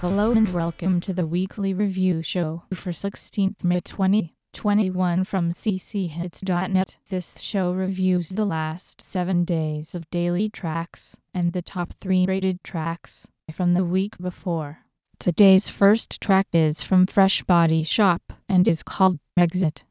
Hello and welcome to the weekly review show for 16th May 2021 from cchits.net. This show reviews the last 7 days of daily tracks and the top 3 rated tracks from the week before. Today's first track is from Fresh Body Shop and is called Exit.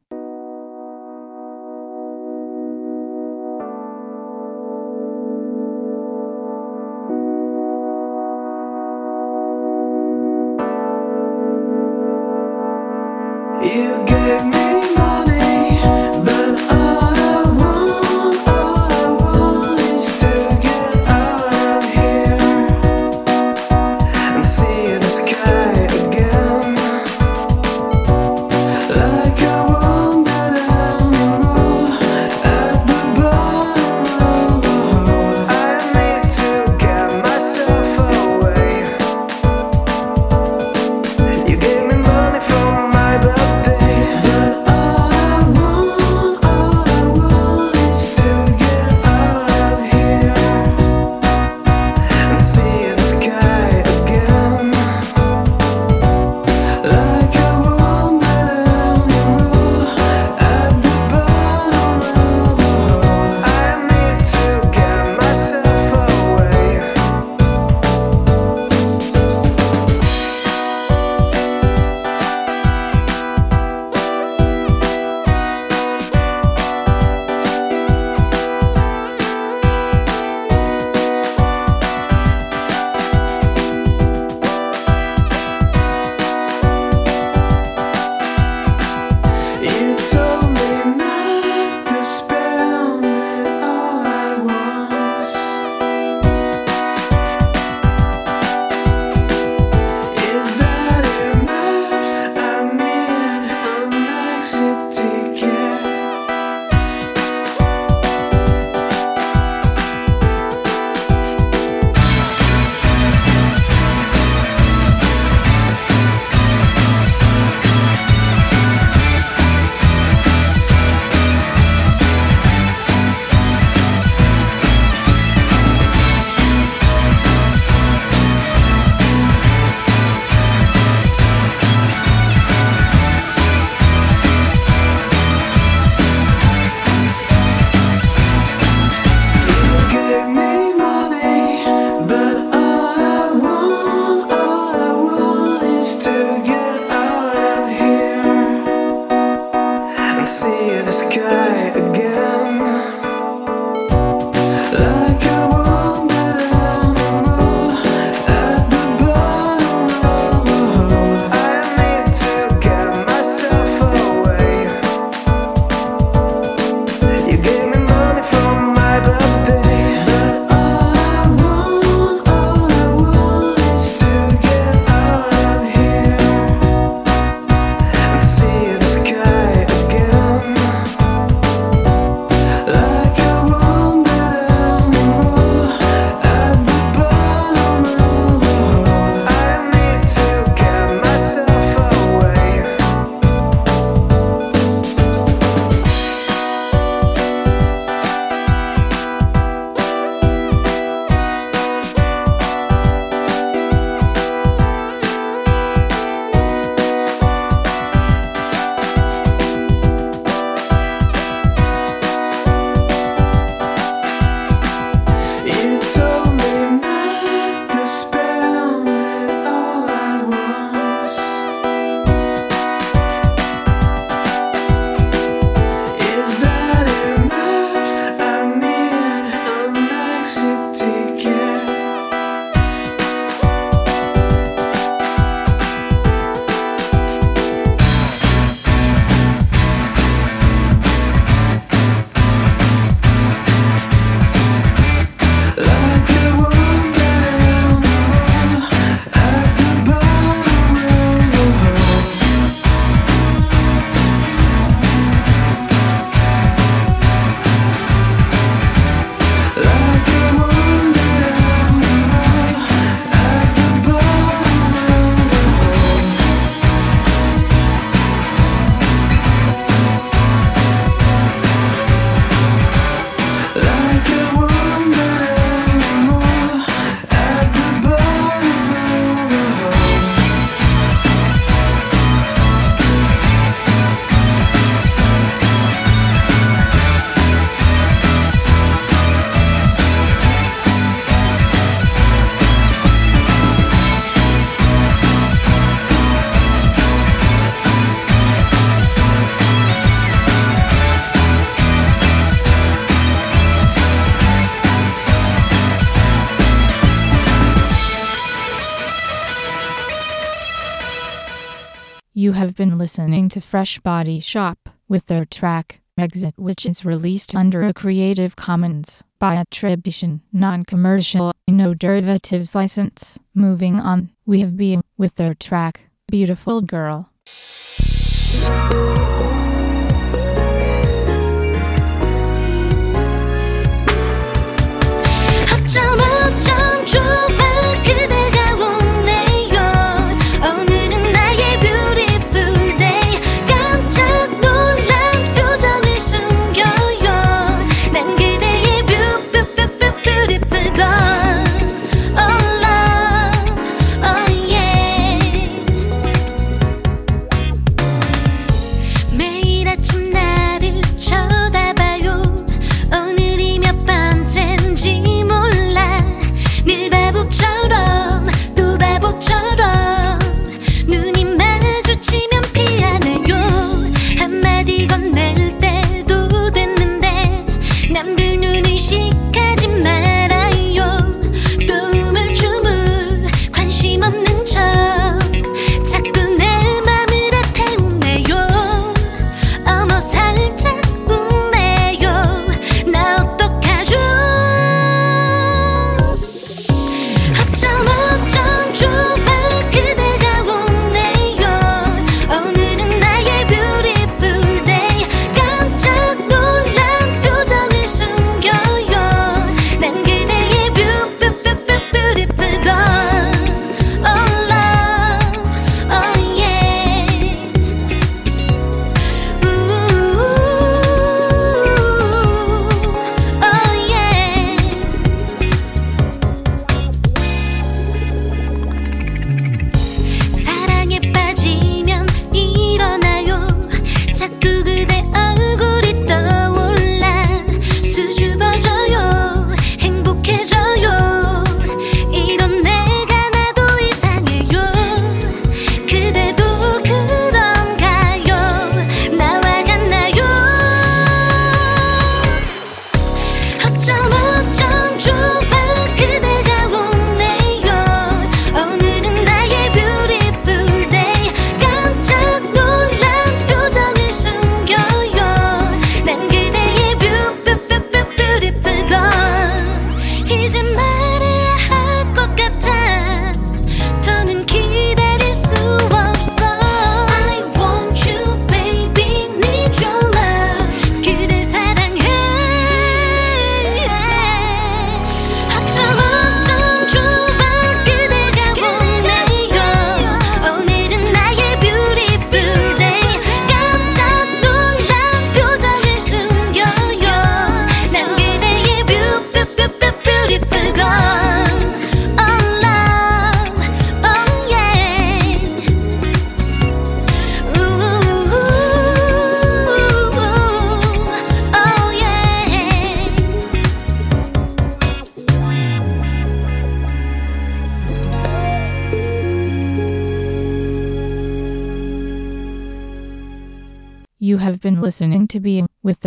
You have been listening to Fresh Body Shop with their track Exit which is released under a Creative Commons by attribution, non-commercial, no derivatives license. Moving on, we have been with their track Beautiful Girl.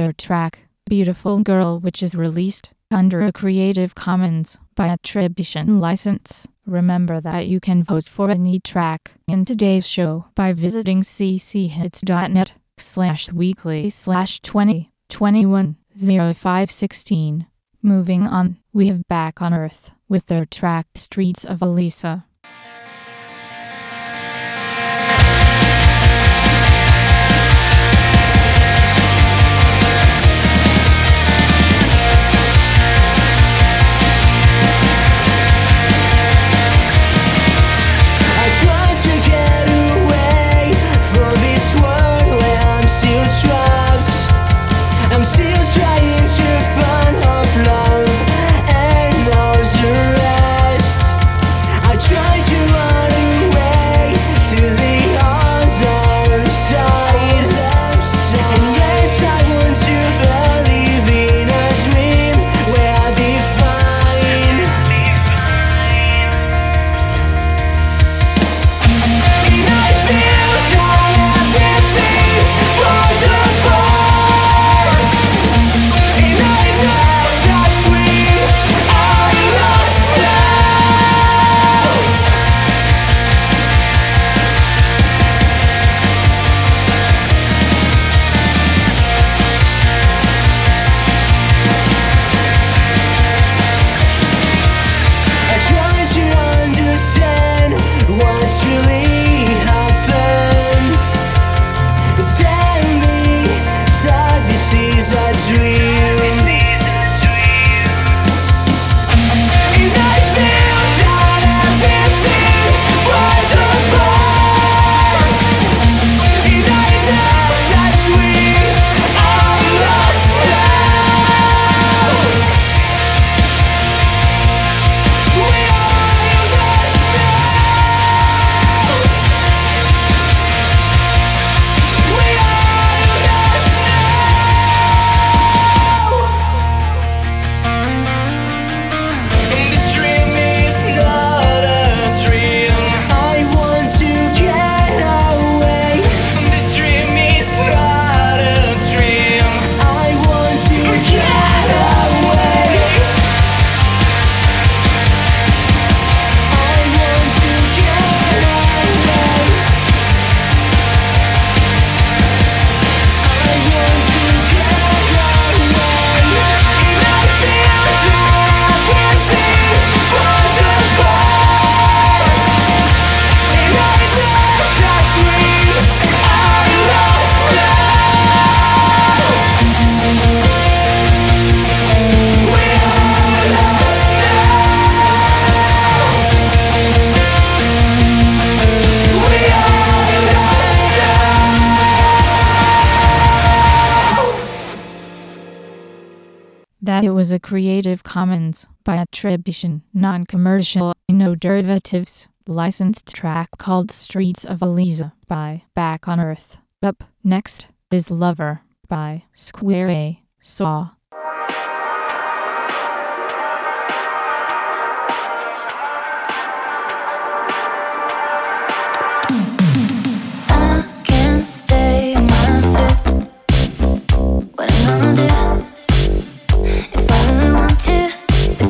Their track, Beautiful Girl, which is released under a Creative Commons by attribution license. Remember that you can vote for any track in today's show by visiting cchits.net slash weekly slash 20 21 0516. Moving on, we have Back on Earth with their track Streets of Elisa. that it was a Creative Commons by attribution, non-commercial, no derivatives, licensed track called Streets of Eliza by Back on Earth. Up next is Lover by Square A. Saw. I can stay.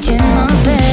będzie bed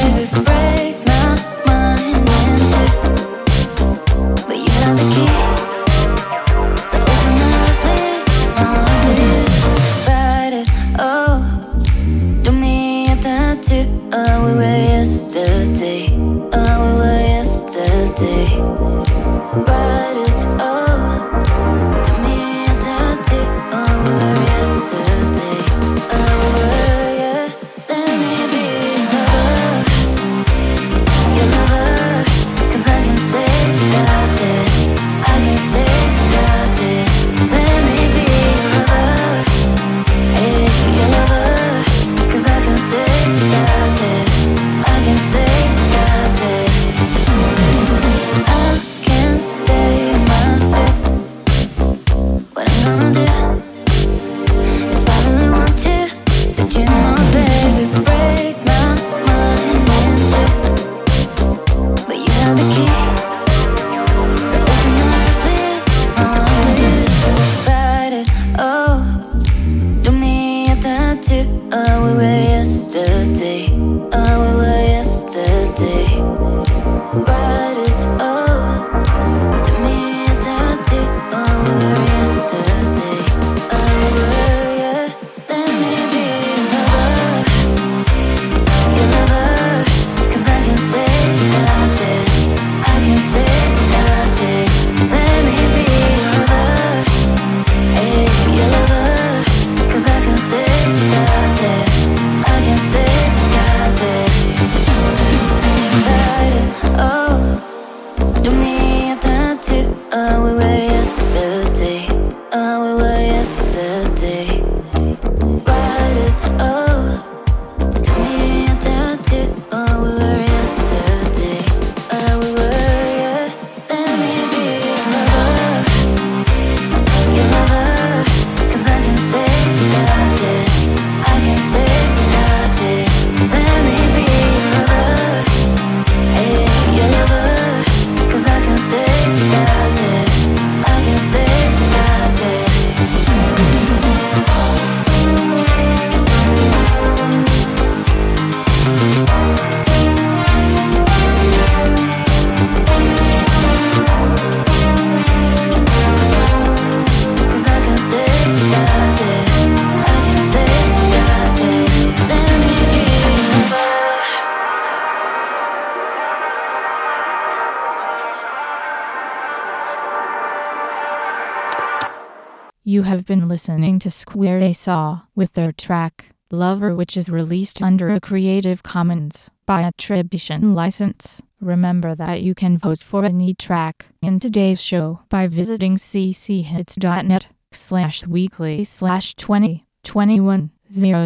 to square they saw with their track Lover which is released under a Creative Commons by attribution license. Remember that you can vote for any track in today's show by visiting cchits.net slash weekly slash 20 21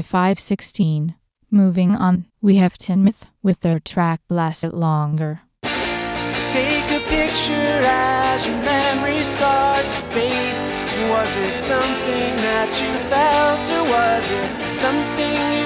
05 16. Moving on, we have Tinmouth with their track Last It Longer. Take a picture as your memory starts to fade. Was it something that you felt, or was it something you?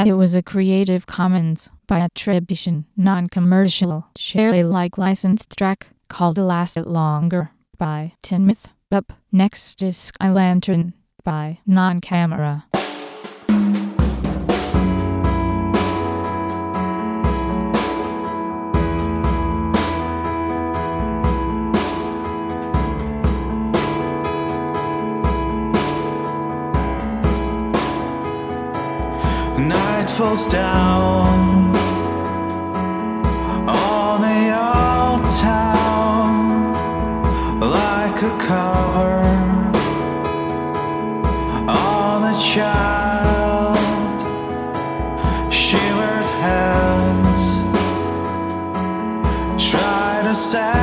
that it was a Creative Commons by attribution, non-commercial, share Alike licensed track called "Last It Longer by Tinmouth. Up next is Sky Lantern by Non-Camera. falls down on the old town like a cover on a child. Shivered hands try to say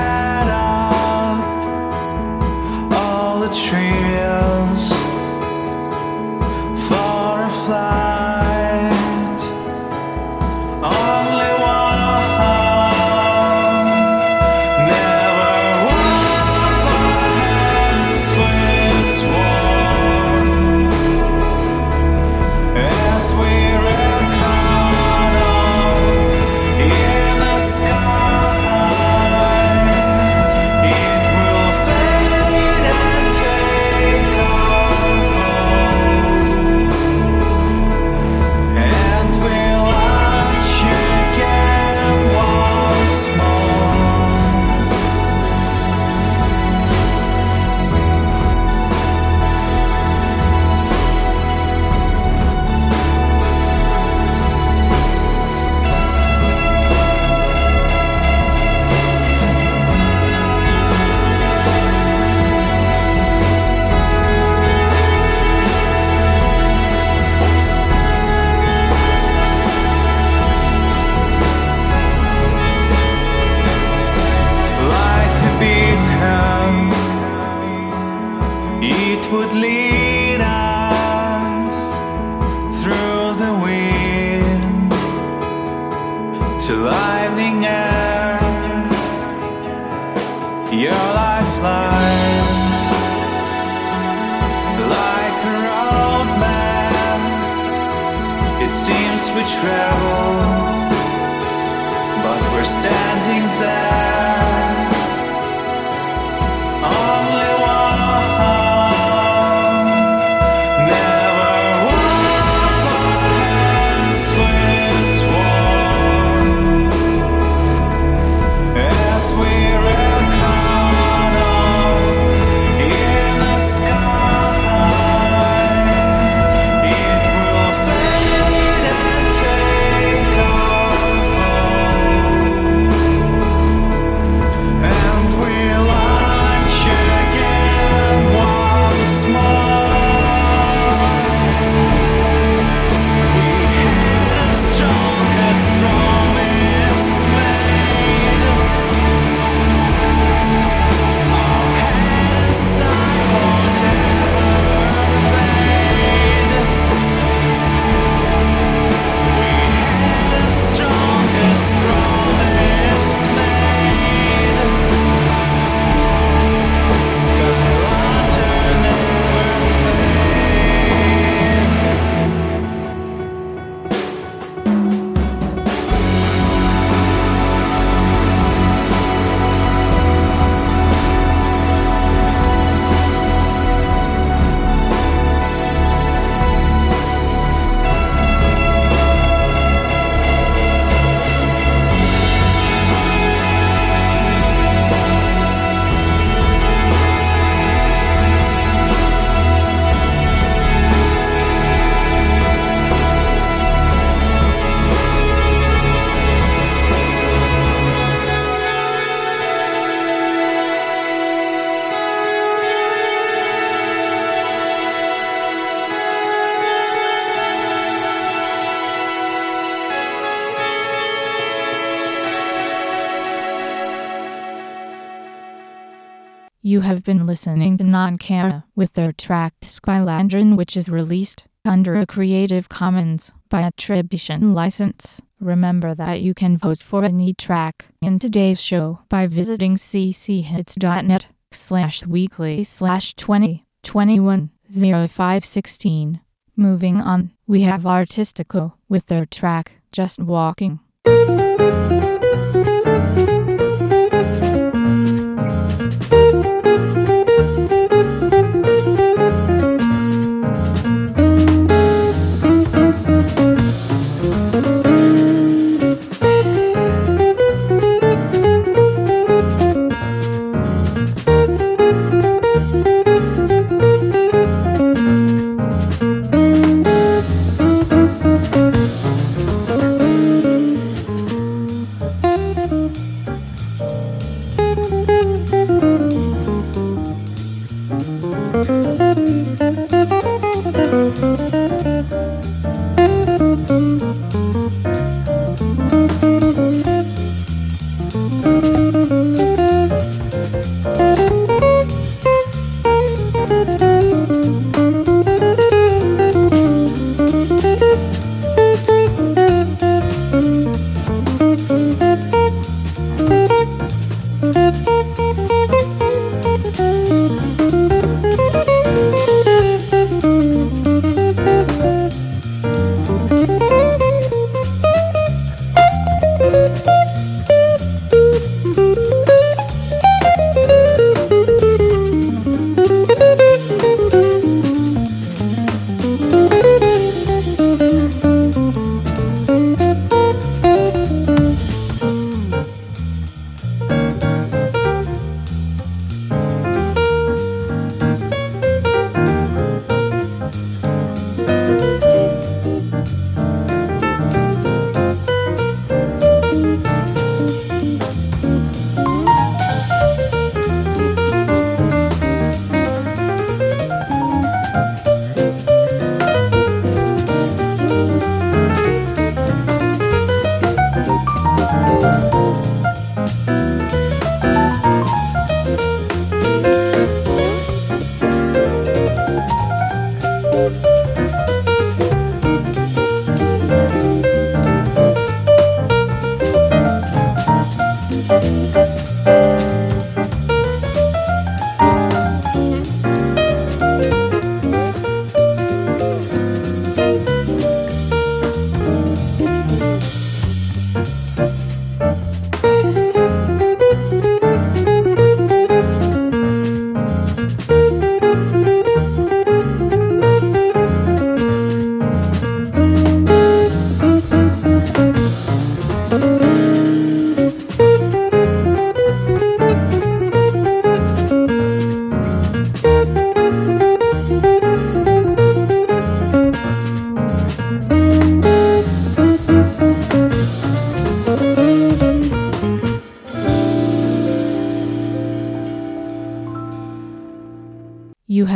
It seems we travel, but we're standing there. Listening to Nonkara with their track Sky Lantern which is released under a Creative Commons by attribution license. Remember that you can vote for any track in today's show by visiting cchits.net slash weekly slash 20 21 0516. Moving on, we have Artistico with their track Just Walking.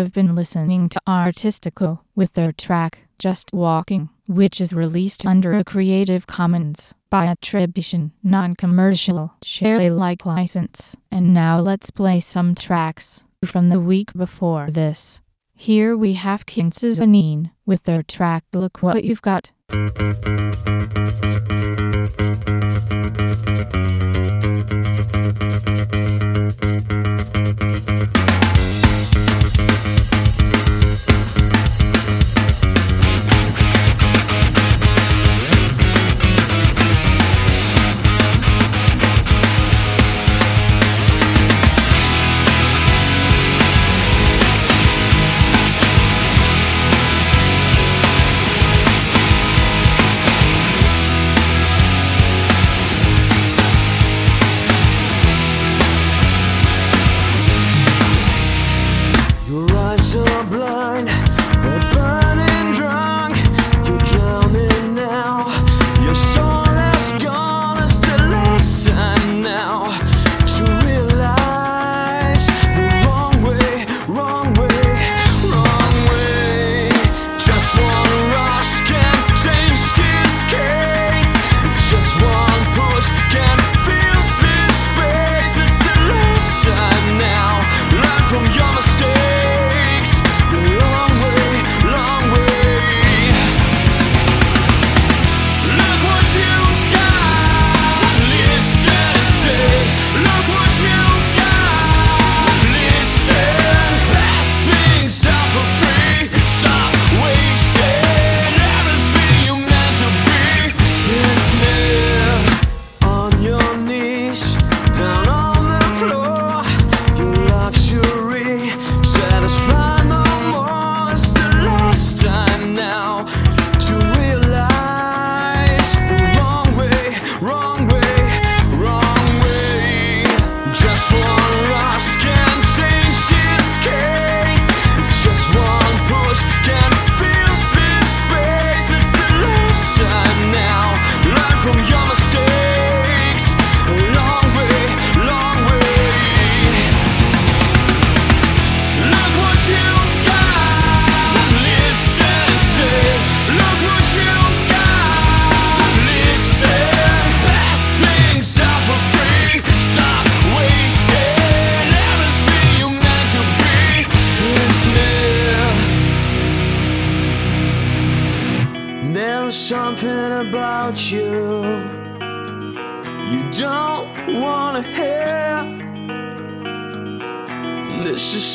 Have been listening to Artistico with their track Just Walking, which is released under a Creative Commons by attribution, non-commercial, share Alike license. And now let's play some tracks from the week before this. Here we have King Suzanine with their track Look What You've Got.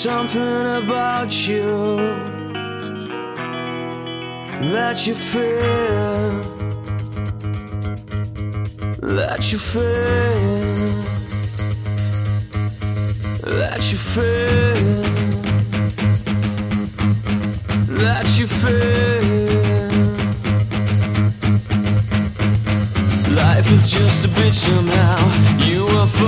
Something about you that you feel, that you feel, that you feel, that you feel. Life is just a bitch somehow.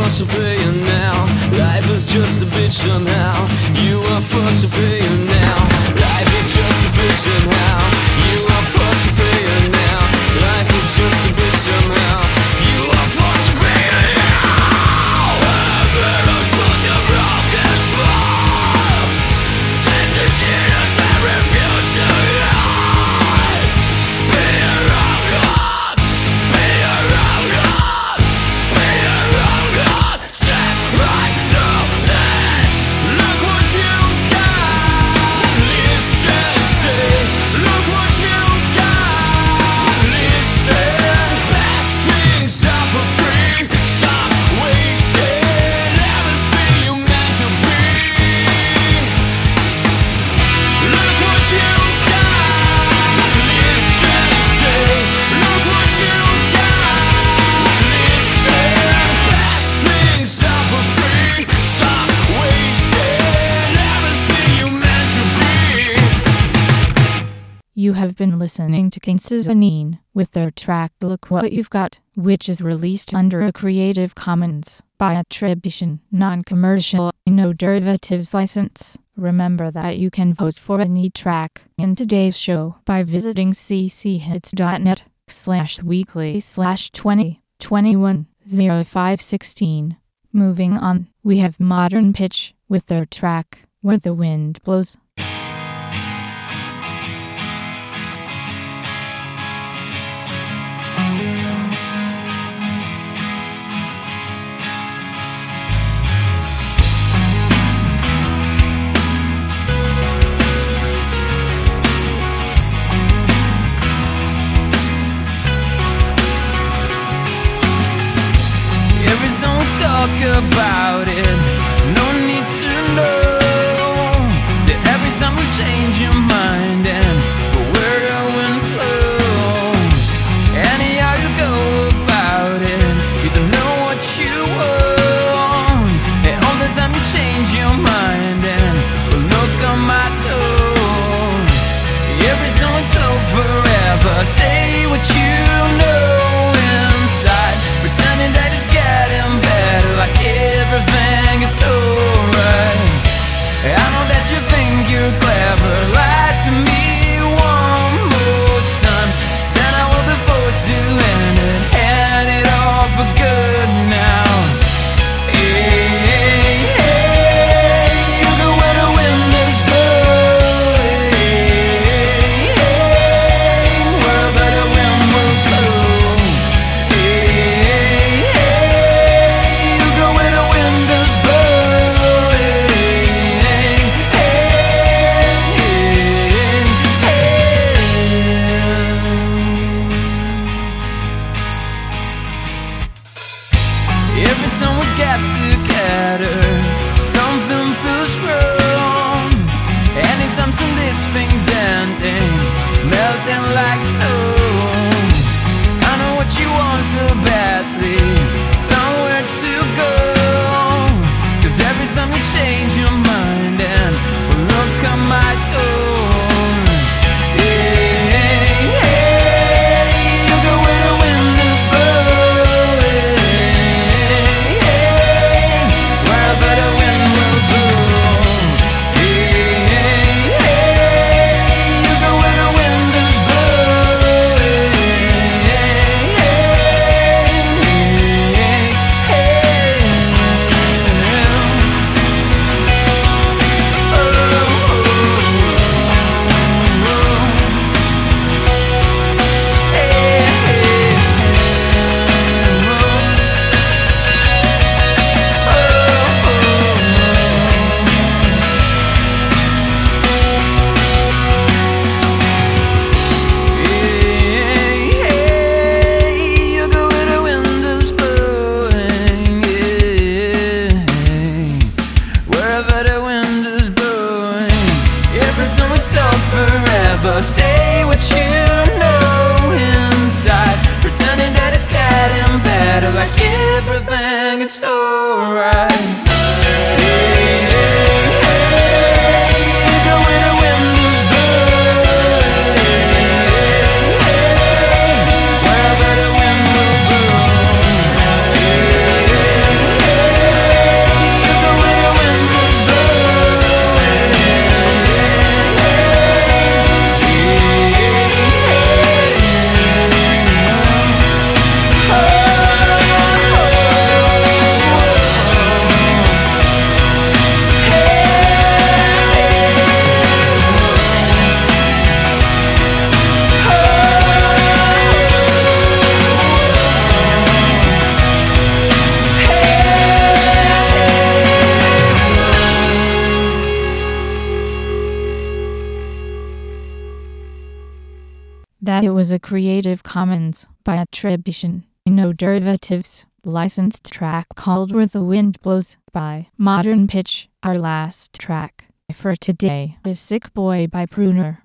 Forced to pay now. Life is just a bitch somehow. You are forced to pay now. Life is just a bitch somehow. Listening to King Suzanine with their track Look What You've Got, which is released under a Creative Commons by attribution, non-commercial, no derivatives license. Remember that you can vote for any track in today's show by visiting cchits.net slash weekly slash 20 21 0516. Moving on, we have Modern Pitch with their track Where the Wind Blows. about get together. Something feels wrong. Anytime soon this thing's ending Melting like stone. I know what you want so badly. Somewhere to go. Cause every time you change your mind And look at my door what you know inside. Pretending that it's getting better. like everything, is alright. Commons by attribution, no derivatives, licensed track called Where the Wind Blows by Modern Pitch. Our last track for today is Sick Boy by Pruner.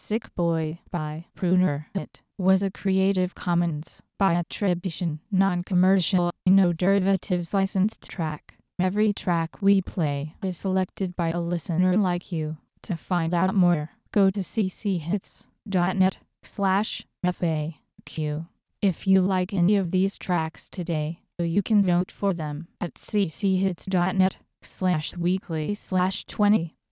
Sick Boy by Pruner. It was a Creative Commons by attribution, non-commercial, no derivatives licensed track. Every track we play is selected by a listener like you. To find out more, go to cchits.net slash FAQ. If you like any of these tracks today, you can vote for them at cchits.net slash weekly slash 20